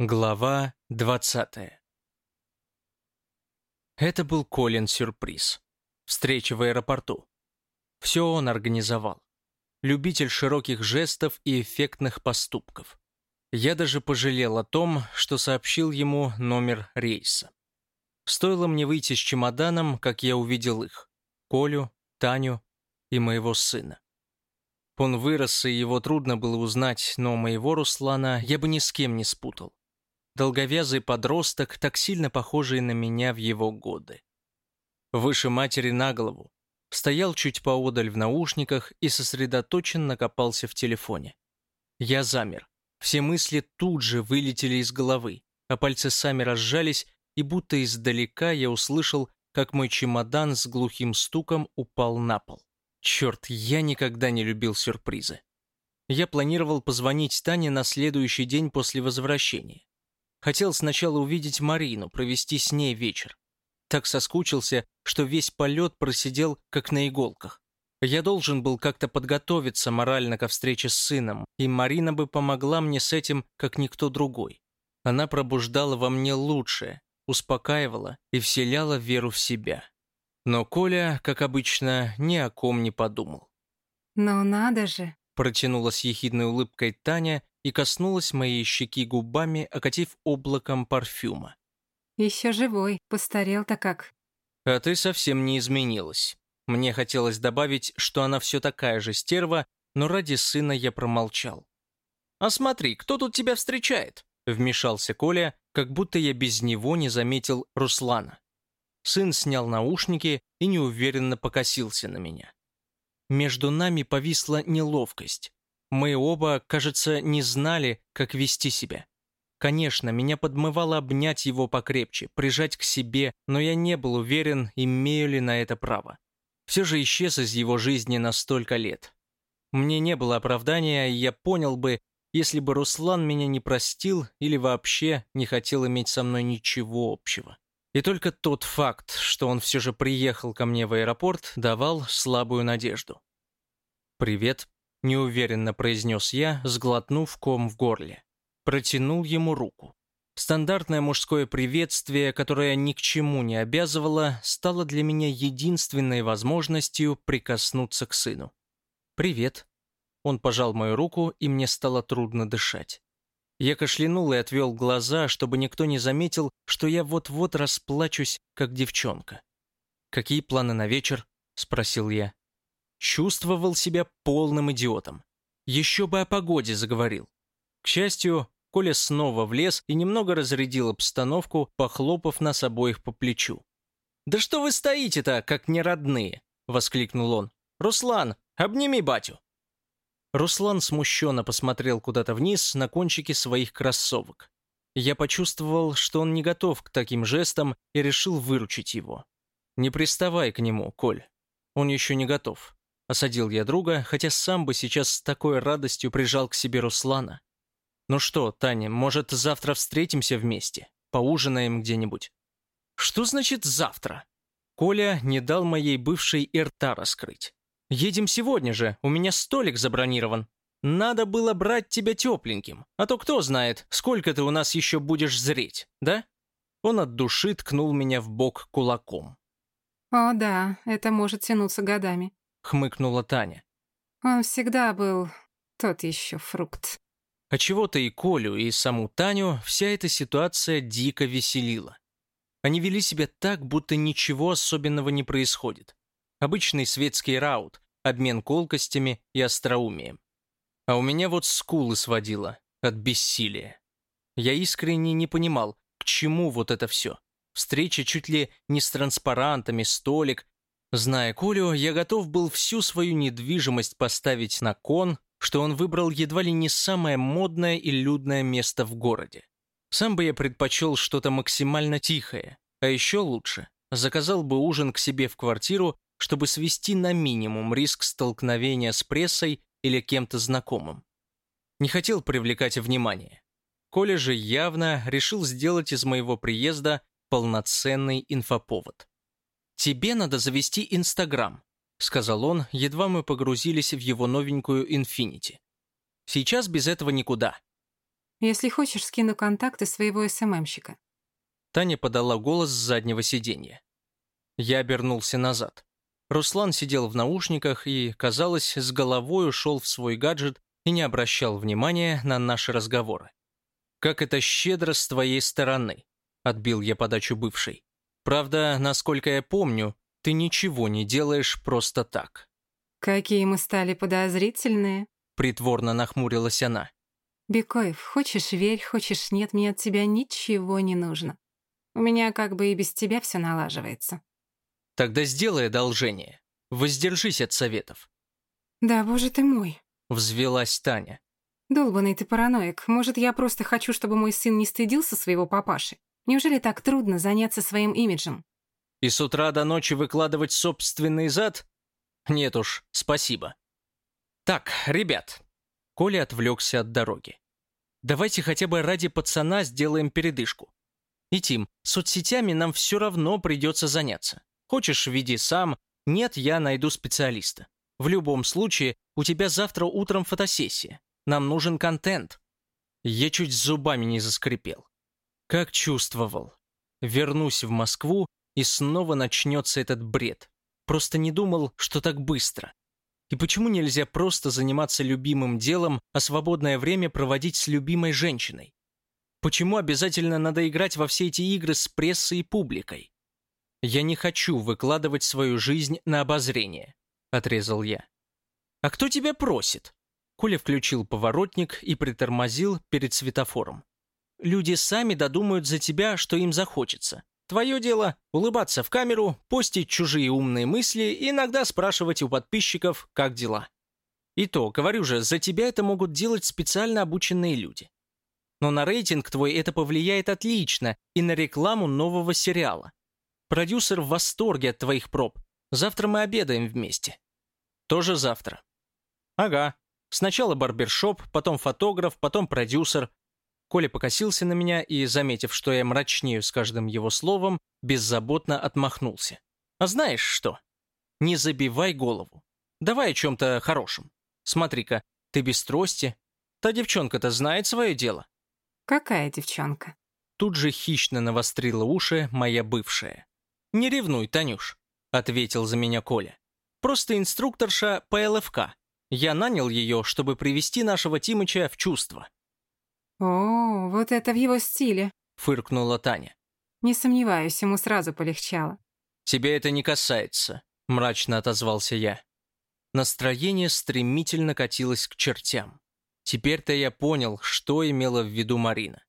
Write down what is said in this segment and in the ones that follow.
Глава 20 Это был Колин сюрприз. Встреча в аэропорту. Все он организовал. Любитель широких жестов и эффектных поступков. Я даже пожалел о том, что сообщил ему номер рейса. Стоило мне выйти с чемоданом, как я увидел их. Колю, Таню и моего сына. Он вырос, и его трудно было узнать, но моего Руслана я бы ни с кем не спутал долговязый подросток, так сильно похожий на меня в его годы. Выше матери на голову, стоял чуть поодаль в наушниках и сосредоточенно копался в телефоне. Я замер. Все мысли тут же вылетели из головы, а пальцы сами разжались, и будто издалека я услышал, как мой чемодан с глухим стуком упал на пол. Черт, я никогда не любил сюрпризы. Я планировал позвонить Тане на следующий день после возвращения. Хотел сначала увидеть Марину, провести с ней вечер. Так соскучился, что весь полет просидел как на иголках. Я должен был как-то подготовиться морально ко встрече с сыном, и Марина бы помогла мне с этим, как никто другой. Она пробуждала во мне лучшее, успокаивала и вселяла веру в себя. Но Коля, как обычно, ни о ком не подумал. «Ну надо же!» Протянула с ехидной улыбкой Таня и коснулась моей щеки губами, окатив облаком парфюма. «Еще живой, постарел-то как». «А ты совсем не изменилась». Мне хотелось добавить, что она все такая же стерва, но ради сына я промолчал. «А смотри, кто тут тебя встречает?» Вмешался Коля, как будто я без него не заметил Руслана. Сын снял наушники и неуверенно покосился на меня. Между нами повисла неловкость. Мы оба, кажется, не знали, как вести себя. Конечно, меня подмывало обнять его покрепче, прижать к себе, но я не был уверен, имею ли на это право. Все же исчез из его жизни на столько лет. Мне не было оправдания, и я понял бы, если бы Руслан меня не простил или вообще не хотел иметь со мной ничего общего. И только тот факт, что он все же приехал ко мне в аэропорт, давал слабую надежду. «Привет», неуверенно произнес я, сглотнув ком в горле. Протянул ему руку. Стандартное мужское приветствие, которое ни к чему не обязывало, стало для меня единственной возможностью прикоснуться к сыну. «Привет». Он пожал мою руку, и мне стало трудно дышать. Я кашлянул и отвел глаза, чтобы никто не заметил, что я вот-вот расплачусь, как девчонка. «Какие планы на вечер?» — спросил я. Чувствовал себя полным идиотом. Еще бы о погоде заговорил. К счастью, Коля снова влез и немного разрядил обстановку, похлопав нас обоих по плечу. «Да что вы стоите-то, как неродные?» — воскликнул он. «Руслан, обними батю!» Руслан смущенно посмотрел куда-то вниз на кончики своих кроссовок. Я почувствовал, что он не готов к таким жестам и решил выручить его. «Не приставай к нему, Коль. Он еще не готов. Осадил я друга, хотя сам бы сейчас с такой радостью прижал к себе Руслана. «Ну что, Таня, может, завтра встретимся вместе? Поужинаем где-нибудь?» «Что значит «завтра»?» Коля не дал моей бывшей и рта раскрыть. «Едем сегодня же, у меня столик забронирован. Надо было брать тебя тепленьким, а то кто знает, сколько ты у нас еще будешь зреть, да?» Он от души ткнул меня в бок кулаком. «О да, это может тянуться годами хмыкнула Таня. Он всегда был тот еще фрукт. А чего-то и Колю, и саму Таню вся эта ситуация дико веселила. Они вели себя так, будто ничего особенного не происходит. Обычный светский раут, обмен колкостями и остроумием. А у меня вот скулы сводило от бессилия. Я искренне не понимал, к чему вот это все. Встреча чуть ли не с транспарантами, столик, Зная Колю, я готов был всю свою недвижимость поставить на кон, что он выбрал едва ли не самое модное и людное место в городе. Сам бы я предпочел что-то максимально тихое, а еще лучше, заказал бы ужин к себе в квартиру, чтобы свести на минимум риск столкновения с прессой или кем-то знакомым. Не хотел привлекать внимание. Коля же явно решил сделать из моего приезда полноценный инфоповод. «Тебе надо завести Инстаграм», — сказал он, едва мы погрузились в его новенькую Инфинити. «Сейчас без этого никуда». Если хочешь, скину контакты своего СММщика. Таня подала голос с заднего сиденья. Я обернулся назад. Руслан сидел в наушниках и, казалось, с головой ушел в свой гаджет и не обращал внимания на наши разговоры. «Как это щедро с твоей стороны», — отбил я подачу бывшей. «Правда, насколько я помню, ты ничего не делаешь просто так». Какие мы стали подозрительные. Притворно нахмурилась она. Бекоев, хочешь верь, хочешь нет, мне от тебя ничего не нужно. У меня как бы и без тебя все налаживается. Тогда сделай одолжение. Воздержись от советов. Да, боже ты мой. Взвелась Таня. Долбанный ты параноик. Может, я просто хочу, чтобы мой сын не стыдился своего папаши? Неужели так трудно заняться своим имиджем? И с утра до ночи выкладывать собственный зад? Нет уж, спасибо. Так, ребят. Коля отвлекся от дороги. Давайте хотя бы ради пацана сделаем передышку. И, Тим, соцсетями нам все равно придется заняться. Хочешь, веди сам. Нет, я найду специалиста. В любом случае, у тебя завтра утром фотосессия. Нам нужен контент. Я чуть зубами не заскрипел. Как чувствовал. Вернусь в Москву, и снова начнется этот бред. Просто не думал, что так быстро. И почему нельзя просто заниматься любимым делом, а свободное время проводить с любимой женщиной? Почему обязательно надо играть во все эти игры с прессой и публикой? Я не хочу выкладывать свою жизнь на обозрение, отрезал я. А кто тебя просит? Коля включил поворотник и притормозил перед светофором. Люди сами додумают за тебя, что им захочется. Твое дело — улыбаться в камеру, постить чужие умные мысли и иногда спрашивать у подписчиков, как дела. И то, говорю же, за тебя это могут делать специально обученные люди. Но на рейтинг твой это повлияет отлично и на рекламу нового сериала. Продюсер в восторге от твоих проб. Завтра мы обедаем вместе. Тоже завтра. Ага. Сначала барбершоп, потом фотограф, потом продюсер, Коля покосился на меня и, заметив, что я мрачнею с каждым его словом, беззаботно отмахнулся. «А знаешь что? Не забивай голову. Давай о чем-то хорошем. Смотри-ка, ты без трости. Та девчонка-то знает свое дело». «Какая девчонка?» Тут же хищно навострила уши моя бывшая. «Не ревнуй, Танюш», — ответил за меня Коля. «Просто инструкторша по ЛФК. Я нанял ее, чтобы привести нашего Тимыча в чувство. «О, вот это в его стиле», — фыркнула Таня. «Не сомневаюсь, ему сразу полегчало». «Тебе это не касается», — мрачно отозвался я. Настроение стремительно катилось к чертям. Теперь-то я понял, что имела в виду Марина.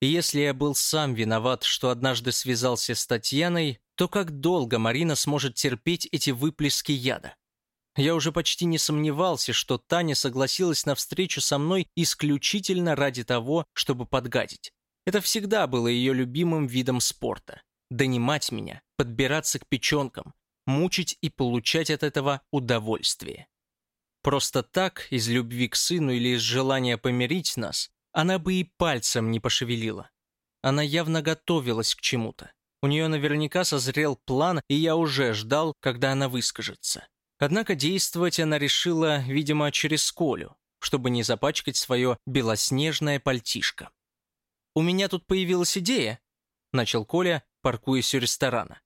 И если я был сам виноват, что однажды связался с Татьяной, то как долго Марина сможет терпеть эти выплески яда? Я уже почти не сомневался, что Таня согласилась на встречу со мной исключительно ради того, чтобы подгадить. Это всегда было ее любимым видом спорта. Донимать меня, подбираться к печенкам, мучить и получать от этого удовольствие. Просто так, из любви к сыну или из желания помирить нас, она бы и пальцем не пошевелила. Она явно готовилась к чему-то. У нее наверняка созрел план, и я уже ждал, когда она выскажется. Однако действовать она решила, видимо, через Колю, чтобы не запачкать свое белоснежное пальтишко. «У меня тут появилась идея», — начал Коля, паркуясь у ресторана.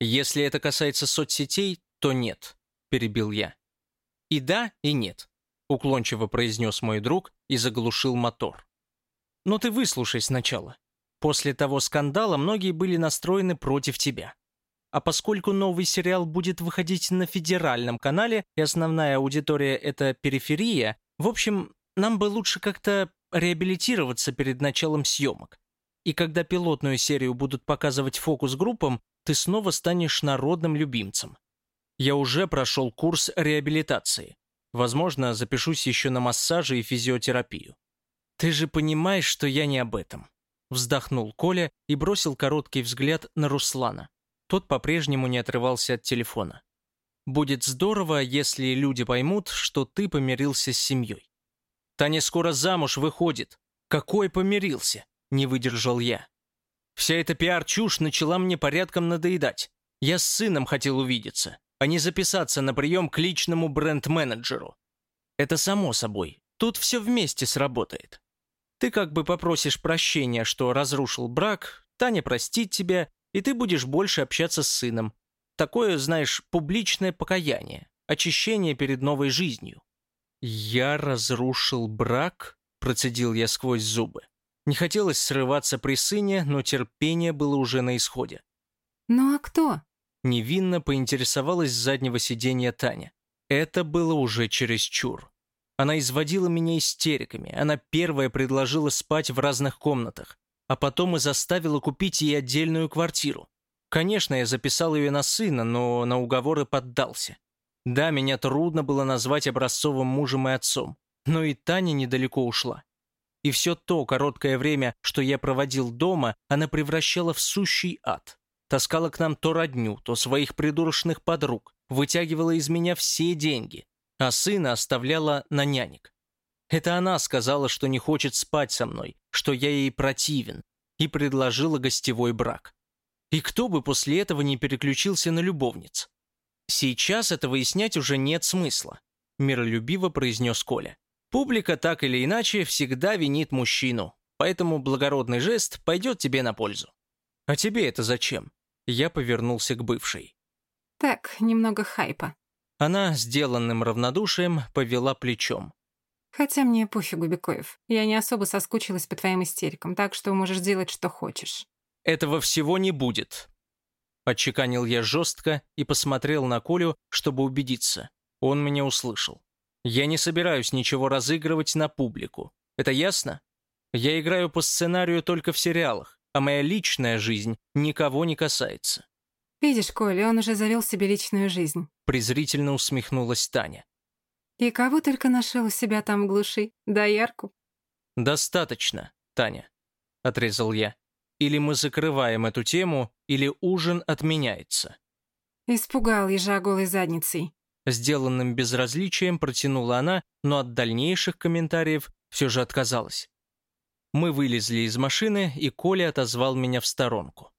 «Если это касается соцсетей, то нет», — перебил я. «И да, и нет», — уклончиво произнес мой друг и заглушил мотор. «Но ты выслушай сначала. После того скандала многие были настроены против тебя. А поскольку новый сериал будет выходить на федеральном канале, и основная аудитория — это периферия, в общем, нам бы лучше как-то реабилитироваться перед началом съемок. И когда пилотную серию будут показывать фокус-группам, ты снова станешь народным любимцем. Я уже прошел курс реабилитации. Возможно, запишусь еще на массажи и физиотерапию. Ты же понимаешь, что я не об этом. Вздохнул Коля и бросил короткий взгляд на Руслана. Тот по-прежнему не отрывался от телефона. «Будет здорово, если люди поймут, что ты помирился с семьей». «Таня скоро замуж выходит. Какой помирился?» – не выдержал я. Вся эта пиар-чушь начала мне порядком надоедать. Я с сыном хотел увидеться, а не записаться на прием к личному бренд-менеджеру. Это само собой. Тут все вместе сработает. Ты как бы попросишь прощения, что разрушил брак, Таня простит тебя, и ты будешь больше общаться с сыном. Такое, знаешь, публичное покаяние, очищение перед новой жизнью. «Я разрушил брак?» – процедил я сквозь зубы. Не хотелось срываться при сыне, но терпение было уже на исходе. «Ну а кто?» – невинно поинтересовалась с заднего сиденья Таня. Это было уже чересчур. Она изводила меня истериками, она первая предложила спать в разных комнатах, а потом и заставила купить ей отдельную квартиру. Конечно, я записал ее на сына, но на уговоры поддался. Да, меня трудно было назвать образцовым мужем и отцом, но и Таня недалеко ушла. И все то короткое время, что я проводил дома, она превращала в сущий ад. Таскала к нам то родню, то своих придурочных подруг, вытягивала из меня все деньги, а сына оставляла на нянек. Это она сказала, что не хочет спать со мной, что я ей противен, и предложила гостевой брак. И кто бы после этого не переключился на любовниц? Сейчас это выяснять уже нет смысла, миролюбиво произнес Коля. Публика так или иначе всегда винит мужчину, поэтому благородный жест пойдет тебе на пользу. А тебе это зачем? Я повернулся к бывшей. Так, немного хайпа. Она, сделанным равнодушием, повела плечом. Хотя мне пофигу, Бекоев. Я не особо соскучилась по твоим истерикам, так что можешь делать, что хочешь. Этого всего не будет. Отчеканил я жестко и посмотрел на Колю, чтобы убедиться. Он меня услышал. Я не собираюсь ничего разыгрывать на публику. Это ясно? Я играю по сценарию только в сериалах, а моя личная жизнь никого не касается. Видишь, Коля, он уже завел себе личную жизнь. Презрительно усмехнулась Таня. И кого только нашел у себя там в глуши? Доярку? Достаточно, Таня, отрезал я. Или мы закрываем эту тему, или ужин отменяется. Испугал ежа голой задницей. Сделанным безразличием протянула она, но от дальнейших комментариев все же отказалась. Мы вылезли из машины, и Коля отозвал меня в сторонку.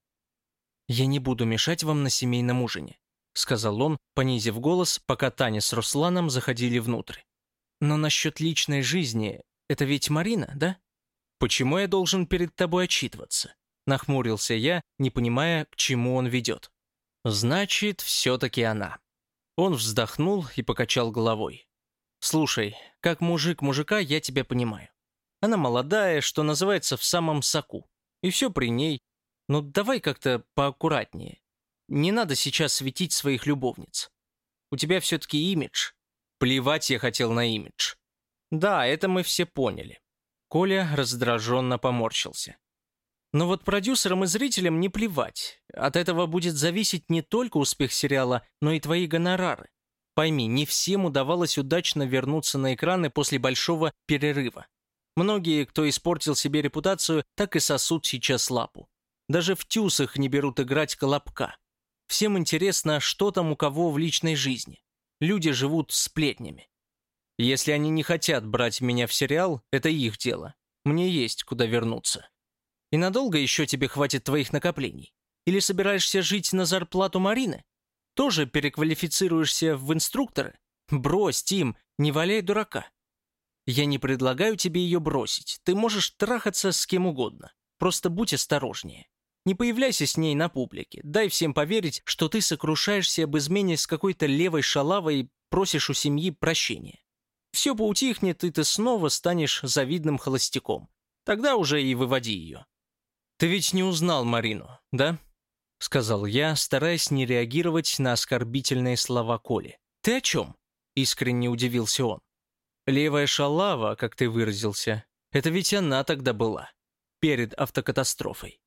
«Я не буду мешать вам на семейном ужине», — сказал он, понизив голос, пока Таня с Русланом заходили внутрь. «Но насчет личной жизни, это ведь Марина, да? Почему я должен перед тобой отчитываться?» Нахмурился я, не понимая, к чему он ведет. «Значит, все-таки она». Он вздохнул и покачал головой. «Слушай, как мужик мужика, я тебя понимаю. Она молодая, что называется, в самом соку. И все при ней. Но давай как-то поаккуратнее. Не надо сейчас светить своих любовниц. У тебя все-таки имидж. Плевать я хотел на имидж. Да, это мы все поняли». Коля раздраженно поморщился. Но вот продюсерам и зрителям не плевать. От этого будет зависеть не только успех сериала, но и твои гонорары. Пойми, не всем удавалось удачно вернуться на экраны после большого перерыва. Многие, кто испортил себе репутацию, так и сосут сейчас лапу. Даже в тюсах не берут играть колобка. Всем интересно, что там у кого в личной жизни. Люди живут сплетнями. Если они не хотят брать меня в сериал, это их дело. Мне есть куда вернуться. И надолго еще тебе хватит твоих накоплений? Или собираешься жить на зарплату Марины? Тоже переквалифицируешься в инструкторы? Брось, Тим, не валяй дурака. Я не предлагаю тебе ее бросить. Ты можешь трахаться с кем угодно. Просто будь осторожнее. Не появляйся с ней на публике. Дай всем поверить, что ты сокрушаешься об измене с какой-то левой шалавой просишь у семьи прощения. Все поутихнет, и ты снова станешь завидным холостяком. Тогда уже и выводи ее. «Ты ведь не узнал Марину, да?» — сказал я, стараясь не реагировать на оскорбительные слова Коли. «Ты о чем?» — искренне удивился он. «Левая шалава, как ты выразился, это ведь она тогда была, перед автокатастрофой».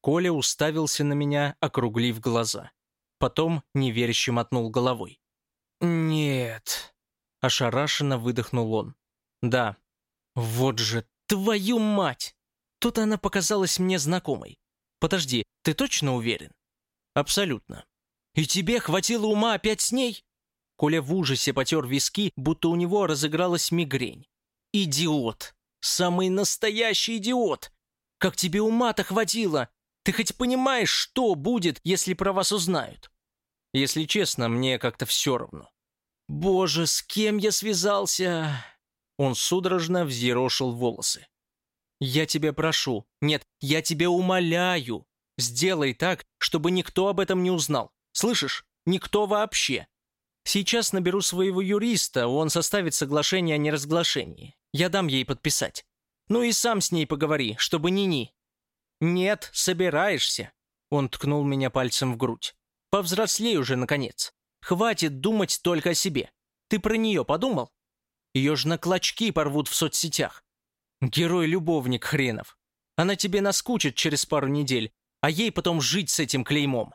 Коля уставился на меня, округлив глаза. Потом неверяще мотнул головой. «Нет», — ошарашенно выдохнул он. «Да, вот же твою мать!» Тут она показалась мне знакомой. Подожди, ты точно уверен? Абсолютно. И тебе хватило ума опять с ней? Коля в ужасе потер виски, будто у него разыгралась мигрень. Идиот. Самый настоящий идиот. Как тебе ума-то хватило? Ты хоть понимаешь, что будет, если про вас узнают? Если честно, мне как-то все равно. Боже, с кем я связался? Он судорожно взъерошил волосы. Я тебя прошу. Нет, я тебя умоляю. Сделай так, чтобы никто об этом не узнал. Слышишь? Никто вообще. Сейчас наберу своего юриста, он составит соглашение о неразглашении. Я дам ей подписать. Ну и сам с ней поговори, чтобы ни-ни. Нет, собираешься. Он ткнул меня пальцем в грудь. Повзрослей уже, наконец. Хватит думать только о себе. Ты про нее подумал? Ее ж на клочки порвут в соцсетях. Герой-любовник хренов. Она тебе наскучит через пару недель, а ей потом жить с этим клеймом.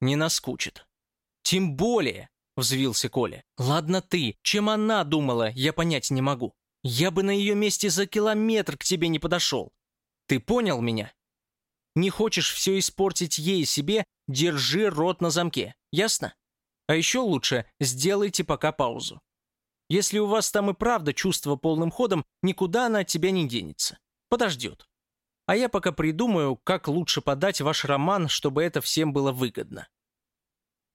Не наскучит. Тем более, взвился Коля. Ладно ты, чем она думала, я понять не могу. Я бы на ее месте за километр к тебе не подошел. Ты понял меня? Не хочешь все испортить ей себе, держи рот на замке, ясно? А еще лучше сделайте пока паузу. Если у вас там и правда чувство полным ходом, никуда она от тебя не денется. Подождет. А я пока придумаю, как лучше подать ваш роман, чтобы это всем было выгодно.